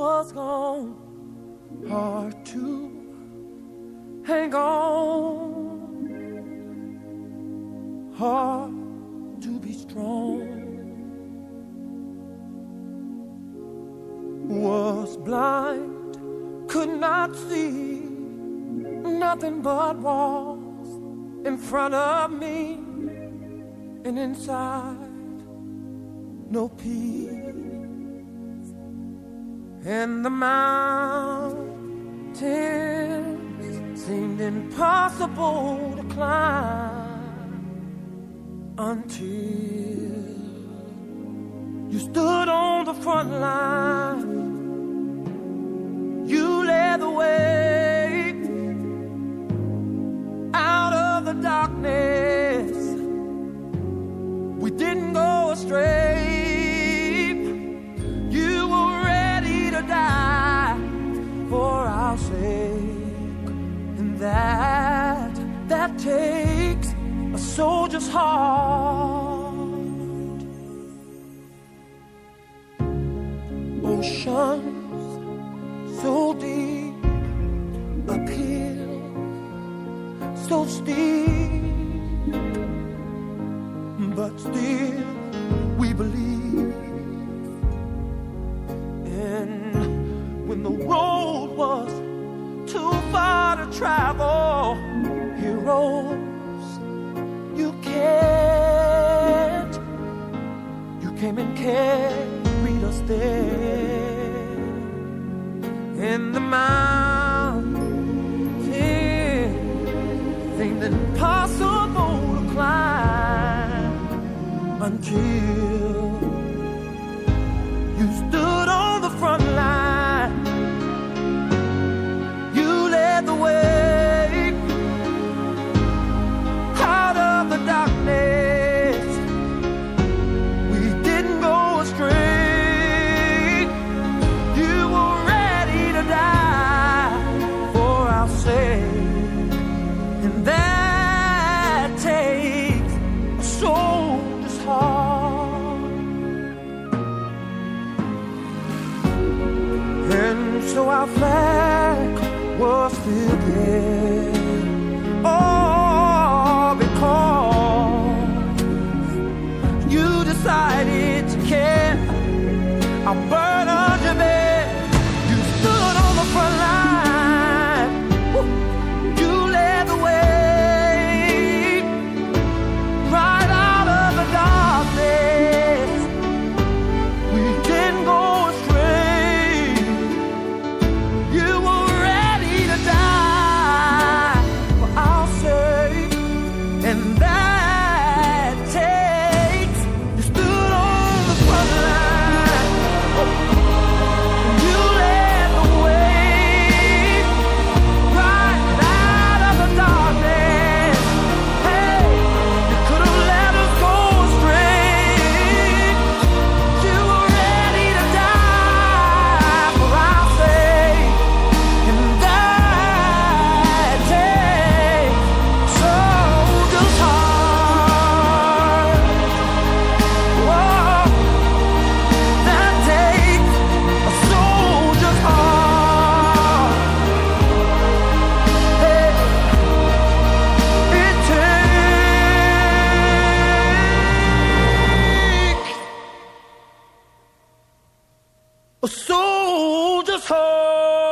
was gone, hard to hang on, hard to be strong. Was blind, could not see, nothing but walls in front of me, and inside, no peace and the mountains seemed impossible to climb until you stood on the front line. our. And that, that takes a soldier's heart. Oceans so deep appeal so steep, but still we believe. in the mountain thing that impossible to climb. Unkilled so our flag was still there. soldiers home.